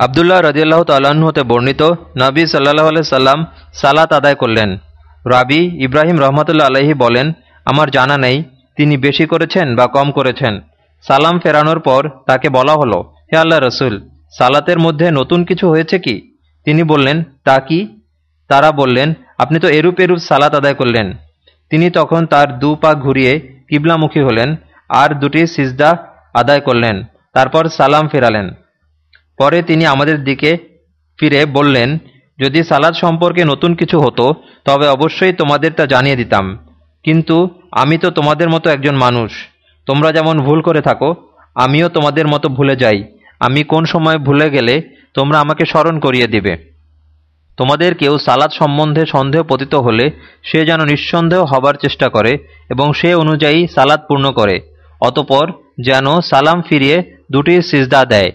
আবদুল্লাহ রদিয়াল্লাহ তাল্লাহ্ন হতে বর্ণিত নবী সাল্লাহ আলাই সাল্লাম সালাত আদায় করলেন। রাবি ইব্রাহিম রহমতুল্লা আলহি বলেন, আমার জানা নেই, তিনি বেশি করেছেন বা কম করেছেন। সালাম ফেরানোর পর তাকে বলা হলো, হে আল্লাহ রসুল, সালাতের মধ্যে নতুন কিছু হয়েছে কি? তিনি বললেন, তা কি? তারা বললেন, আপনি তো এরূপ এরূপ সালাত আদায় করলেন। তিনি তখন তার দু পা ঘুরিয়ে কিবলামুখী হলেন, আর দুটি সিজদা আদায় করলেন। তারপর সালাম ফেরালেন। পরে তিনি আমাদের দিকে ফিরে বললেন, যদি সালাদ সম্পর্কে নতুন কিছু হতো, তবে অবশ্যই তোমাদের তা জানিয়ে দিতাম। কিন্তু আমি তো তোমাদের মতো একজন মানুষ। তোমরা যেমন ভুল করে থাকো, আমিও তোমাদের মতো ভুলে যাই। আমি কোন সময় ভুলে গেলে তোমরা আমাকে স্মরণ করিয়ে দিবে। তোমাদের কেউ সালাদ সম্বন্ধে সন্দেহ পতিত হলে সে যেন নিঃসন্দেহ হবার চেষ্টা করে এবং সে অনুযায়ী সালাদ পূর্ণ করে। অতপর যেন সালাম ফিরিয়ে দুটি সিজদা দেয়।